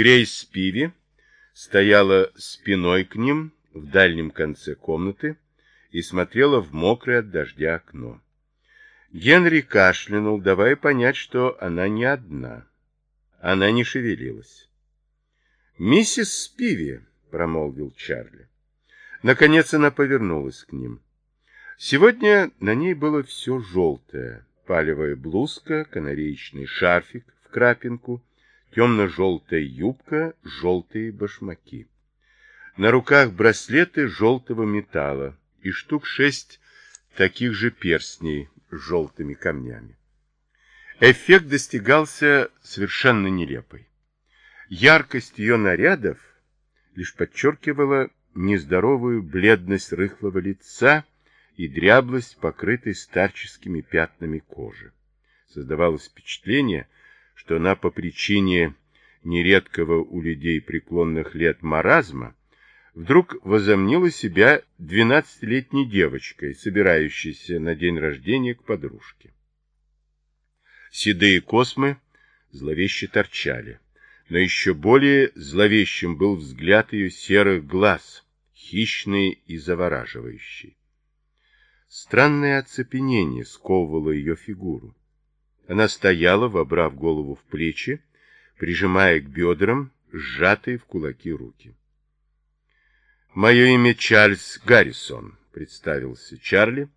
Грейс Пиви стояла спиной к ним в дальнем конце комнаты и смотрела в мокрое от дождя окно. Генри кашлянул, давая понять, что она не одна. Она не шевелилась. «Миссис Спиви», — промолвил Чарли. Наконец она повернулась к ним. Сегодня на ней было все желтое. Палевая блузка, канареечный шарфик в крапинку, темно-желтая юбка, желтые башмаки. На руках браслеты желтого металла и штук шесть таких же перстней с желтыми камнями. Эффект достигался совершенно нелепой. Яркость ее нарядов лишь подчеркивала нездоровую бледность рыхлого лица и дряблость, покрытой старческими пятнами кожи. Создавалось впечатление, что она по причине нередкого у людей преклонных лет маразма вдруг возомнила себя двенадцатилетней девочкой, собирающейся на день рождения к подружке. Седые космы зловеще торчали, но еще более зловещим был взгляд ее серых глаз, хищный и завораживающий. Странное оцепенение сковывало ее фигуру. Она стояла, вобрав голову в плечи, прижимая к бедрам сжатые в кулаки руки. «Мое имя Чарльз Гаррисон», — представился Чарли,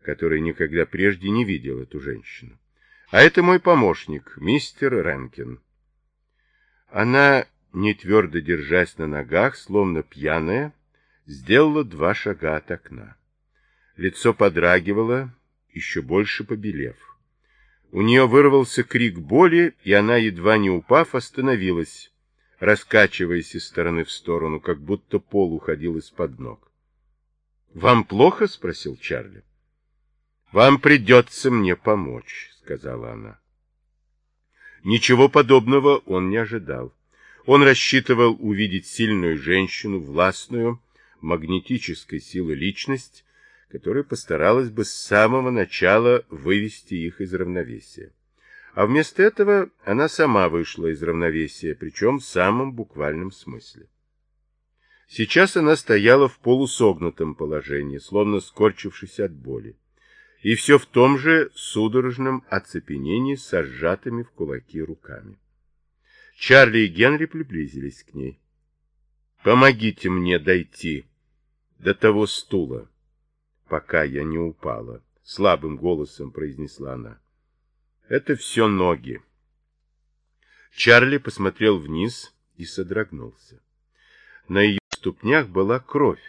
который никогда прежде не видел эту женщину. «А это мой помощник, мистер Ренкин». Она, не твердо держась на ногах, словно пьяная, сделала два шага от окна. Лицо подрагивало, еще больше побелев. У нее вырвался крик боли, и она, едва не упав, остановилась, раскачиваясь из стороны в сторону, как будто пол уходил из-под ног. — Вам плохо? — спросил Чарли. — Вам придется мне помочь, — сказала она. Ничего подобного он не ожидал. Он рассчитывал увидеть сильную женщину, властную, магнетической силы личность, которая постаралась бы с самого начала вывести их из равновесия. А вместо этого она сама вышла из равновесия, причем в самом буквальном смысле. Сейчас она стояла в полусогнутом положении, словно скорчившись от боли, и все в том же судорожном оцепенении со сжатыми в кулаки руками. Чарли и Генри приблизились к ней. «Помогите мне дойти до того стула, пока я не упала», — слабым голосом произнесла она. Это все ноги. Чарли посмотрел вниз и содрогнулся. На ее ступнях была кровь.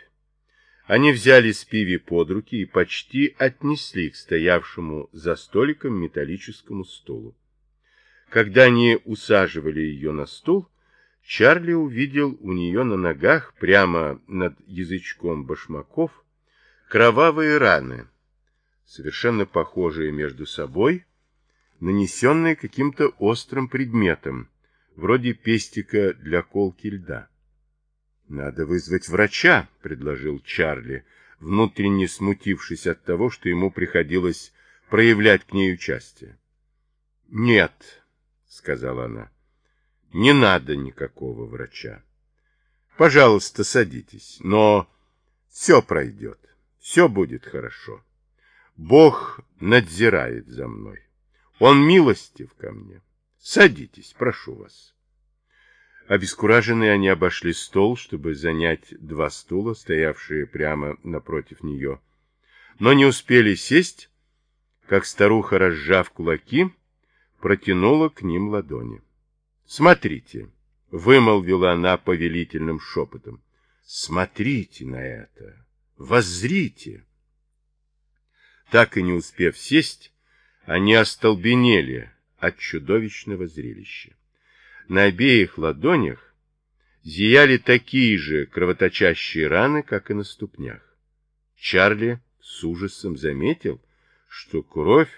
Они взяли Спиви под руки и почти отнесли к стоявшему за столиком металлическому стулу. Когда они усаживали ее на стул, Чарли увидел у нее на ногах, прямо над язычком башмаков, кровавые раны, совершенно похожие между собой, нанесенные каким-то острым предметом, вроде пестика для колки льда. «Надо вызвать врача», — предложил Чарли, внутренне смутившись от того, что ему приходилось проявлять к ней участие. «Нет», — сказала она, — «не надо никакого врача. Пожалуйста, садитесь, но все пройдет, все будет хорошо. Бог надзирает за мной». Он милостив ко мне. Садитесь, прошу вас. Обескураженные они обошли стол, чтобы занять два стула, стоявшие прямо напротив нее. Но не успели сесть, как старуха, разжав кулаки, протянула к ним ладони. «Смотрите!» — вымолвила она повелительным шепотом. «Смотрите на это! Воззрите!» Так и не успев сесть, они остолбенели от чудовищного зрелища. На обеих ладонях зияли такие же кровоточащие раны, как и на ступнях. Чарли с ужасом заметил, что кровь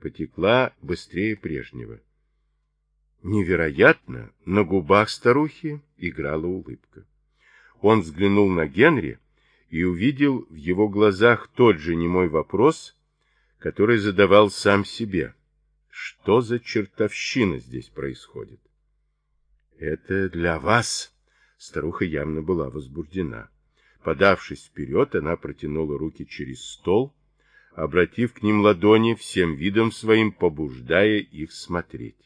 потекла быстрее прежнего. Невероятно, на губах старухи играла улыбка. Он взглянул на Генри и увидел в его глазах тот же немой вопрос, который задавал сам себе. Что за чертовщина здесь происходит? Это для вас. Старуха явно была возбуждена. Подавшись вперед, она протянула руки через стол, обратив к ним ладони, всем видом своим побуждая их смотреть.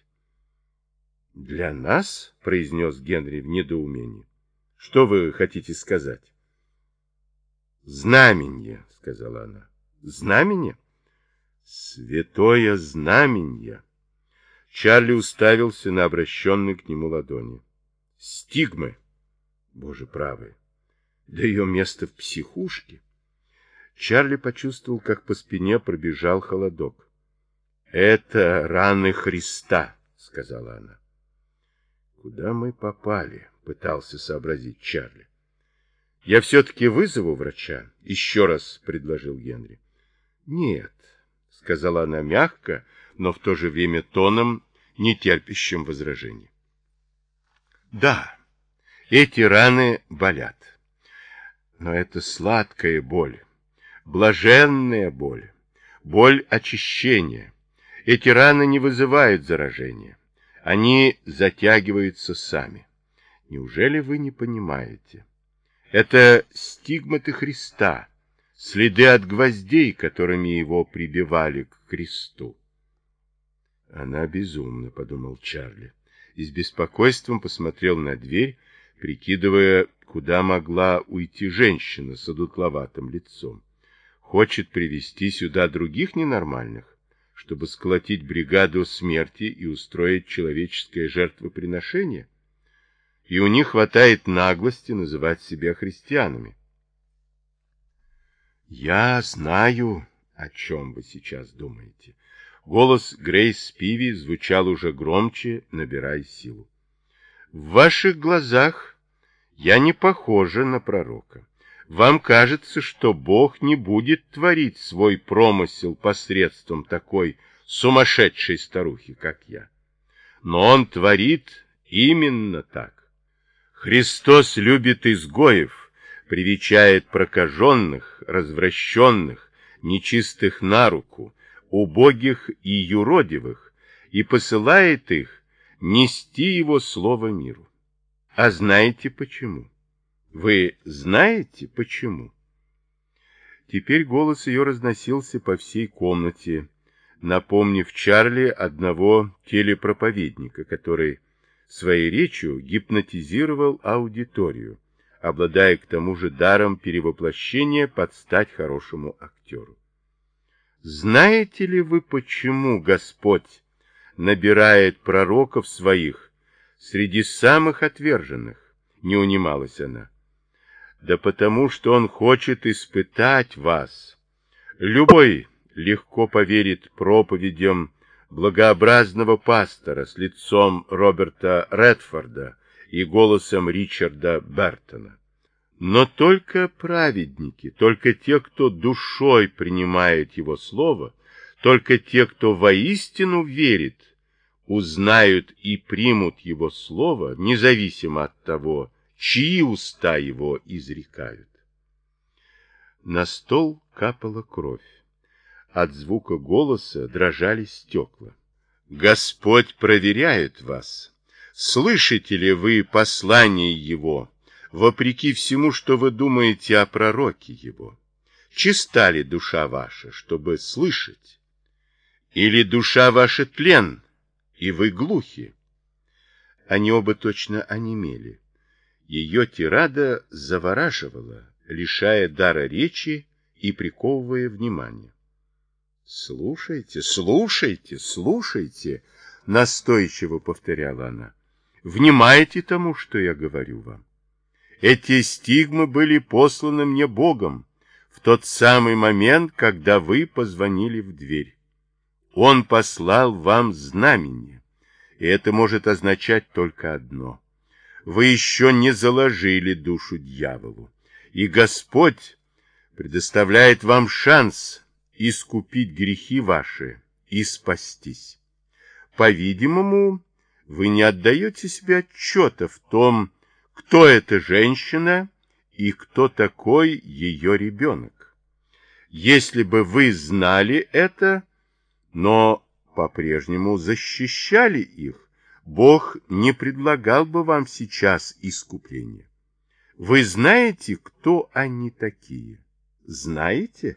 «Для нас?» — произнес Генри в недоумении. «Что вы хотите сказать?» «Знаменье», — сказала она. «Знаменье?» «Святое знаменье!» Чарли уставился на обращенные к нему ладони. «Стигмы!» «Боже правый! Да ее место в психушке!» Чарли почувствовал, как по спине пробежал холодок. «Это раны Христа», — сказала она. «Куда мы попали?» — пытался сообразить Чарли. «Я все-таки вызову врача», — еще раз предложил Генри. «Нет», — сказала она мягко, но в то же время тоном, не терпящим возражений. «Да, эти раны болят, но это сладкая боль, блаженная боль, боль очищения. Эти раны не вызывают заражения, они затягиваются сами. Неужели вы не понимаете?» Это стигматы Христа, следы от гвоздей, которыми его прибивали к кресту. Она безумна, подумал Чарли, и с беспокойством посмотрел на дверь, прикидывая, куда могла уйти женщина с одутловатым лицом. Хочет привести сюда других ненормальных, чтобы сколотить бригаду смерти и устроить человеческое жертвоприношение? И у них хватает наглости называть себя христианами. Я знаю, о чем вы сейчас думаете. Голос Грейс Пиви звучал уже громче, набирая силу. В ваших глазах я не похожа на пророка. Вам кажется, что Бог не будет творить свой промысел посредством такой сумасшедшей старухи, как я. Но Он творит именно так. Христос любит изгоев, привечает прокаженных, развращенных, нечистых на руку, убогих и юродивых, и посылает их нести его слово миру. А знаете почему? Вы знаете почему? Теперь голос ее разносился по всей комнате, напомнив Чарли одного телепроповедника, который своей речью гипнотизировал аудиторию, обладая к тому же даром перевоплощения под стать хорошему актеру. Знаете ли вы, почему Господь набирает пророков своих среди самых отверженных? Не унималась она. Да потому, что Он хочет испытать вас. Любой легко поверит проповедям благообразного пастора с лицом Роберта Редфорда и голосом Ричарда Бертона. Но только праведники, только те, кто душой принимает его слово, только те, кто воистину верит, узнают и примут его слово, независимо от того, чьи уста его изрекают. На стол капала кровь. От звука голоса дрожали стекла. Господь проверяет вас. Слышите ли вы послание Его, вопреки всему, что вы думаете о пророке Его? Чиста ли душа ваша, чтобы слышать? Или душа ваша тлен, и вы глухи? Они оба точно онемели. Ее тирада завораживала, лишая дара речи и приковывая внимание. Слушайте, слушайте, слушайте, настойчиво повторяла она. Внимайте тому, что я говорю вам. Эти стигмы были посланы мне Богом в тот самый момент, когда вы позвонили в дверь. Он послал вам знамение, и это может означать только одно. Вы еще не заложили душу дьяволу, и Господь предоставляет вам шанс искупить грехи ваши и спастись. По-видимому, вы не отдаете себе отчета в том, кто эта женщина и кто такой ее ребенок. Если бы вы знали это, но по-прежнему защищали их, Бог не предлагал бы вам сейчас искупления. Вы знаете, кто они такие? Знаете?